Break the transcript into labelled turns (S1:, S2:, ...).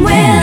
S1: will